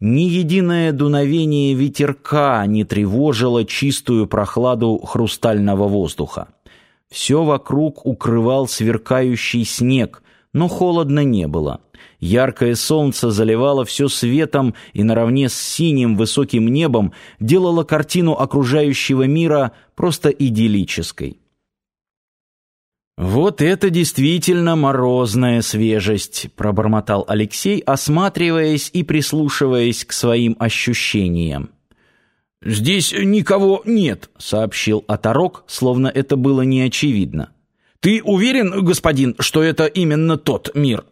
Ни единое дуновение ветерка не тревожило чистую прохладу хрустального воздуха. Все вокруг укрывал сверкающий снег, но холодно не было. Яркое солнце заливало все светом и наравне с синим высоким небом делало картину окружающего мира просто идиллической. «Вот это действительно морозная свежесть», — пробормотал Алексей, осматриваясь и прислушиваясь к своим ощущениям. «Здесь никого нет», — сообщил Оторок, словно это было неочевидно. «Ты уверен, господин, что это именно тот мир?»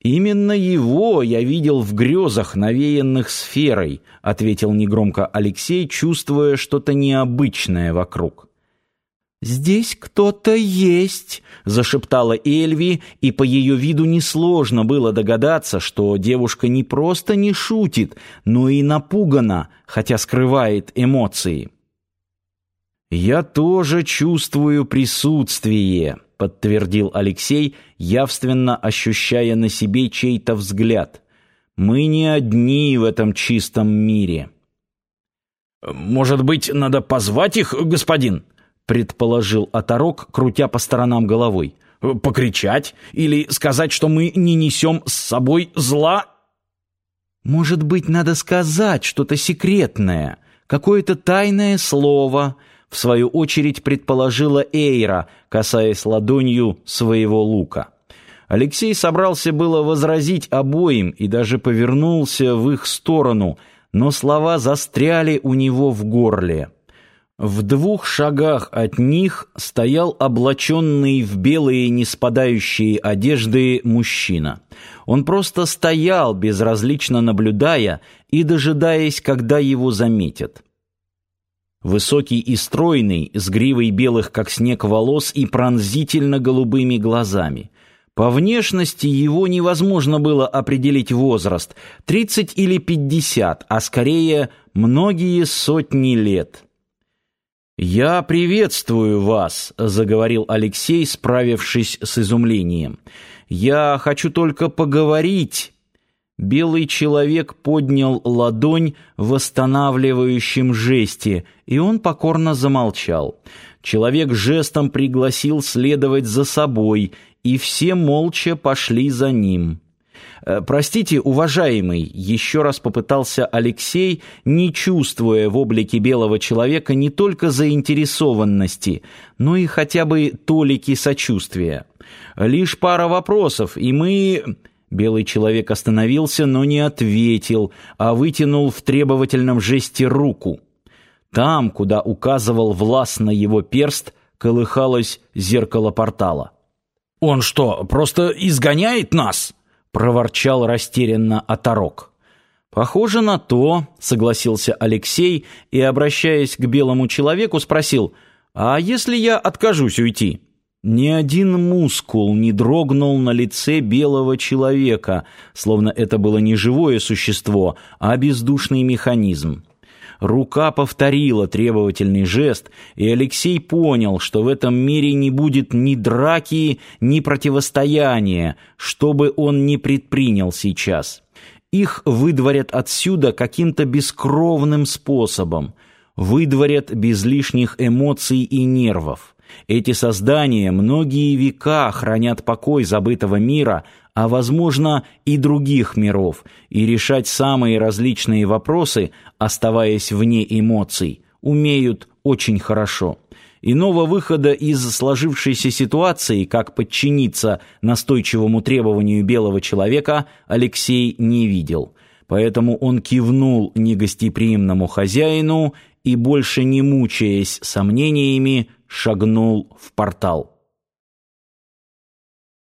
«Именно его я видел в грезах, навеянных сферой», — ответил негромко Алексей, чувствуя что-то необычное вокруг. «Здесь кто-то есть», — зашептала Эльви, и по ее виду несложно было догадаться, что девушка не просто не шутит, но и напугана, хотя скрывает эмоции. «Я тоже чувствую присутствие», — подтвердил Алексей, явственно ощущая на себе чей-то взгляд. «Мы не одни в этом чистом мире». «Может быть, надо позвать их, господин?» Предположил оторок, крутя по сторонам головой. Покричать или сказать, что мы не несем с собой зла? Может быть, надо сказать что-то секретное, какое-то тайное слово, в свою очередь предположила Эйра, касаясь ладонью своего лука. Алексей собрался было возразить обоим и даже повернулся в их сторону, но слова застряли у него в горле. В двух шагах от них стоял облаченный в белые неспадающие одежды мужчина. Он просто стоял, безразлично наблюдая и дожидаясь, когда его заметят. Высокий и стройный, с гривой белых, как снег, волос и пронзительно голубыми глазами. По внешности его невозможно было определить возраст — тридцать или пятьдесят, а скорее многие сотни лет. «Я приветствую вас», — заговорил Алексей, справившись с изумлением. «Я хочу только поговорить». Белый человек поднял ладонь в восстанавливающем жесте, и он покорно замолчал. Человек жестом пригласил следовать за собой, и все молча пошли за ним. Э, «Простите, уважаемый», — еще раз попытался Алексей, не чувствуя в облике белого человека не только заинтересованности, но и хотя бы толики сочувствия. «Лишь пара вопросов, и мы...» Белый человек остановился, но не ответил, а вытянул в требовательном жесте руку. Там, куда указывал властно его перст, колыхалось зеркало портала. «Он что, просто изгоняет нас?» Проворчал растерянно оторок. Похоже на то, согласился Алексей и, обращаясь к белому человеку, спросил: "А если я откажусь уйти?" Ни один мускул не дрогнул на лице белого человека, словно это было не живое существо, а бездушный механизм. Рука повторила требовательный жест, и Алексей понял, что в этом мире не будет ни драки, ни противостояния, что бы он ни предпринял сейчас. Их выдворят отсюда каким-то бескровным способом, выдворят без лишних эмоций и нервов. Эти создания многие века хранят покой забытого мира, а, возможно, и других миров, и решать самые различные вопросы, оставаясь вне эмоций, умеют очень хорошо. Иного выхода из сложившейся ситуации, как подчиниться настойчивому требованию белого человека, Алексей не видел. Поэтому он кивнул негостеприимному хозяину и, больше не мучаясь сомнениями, шагнул в портал.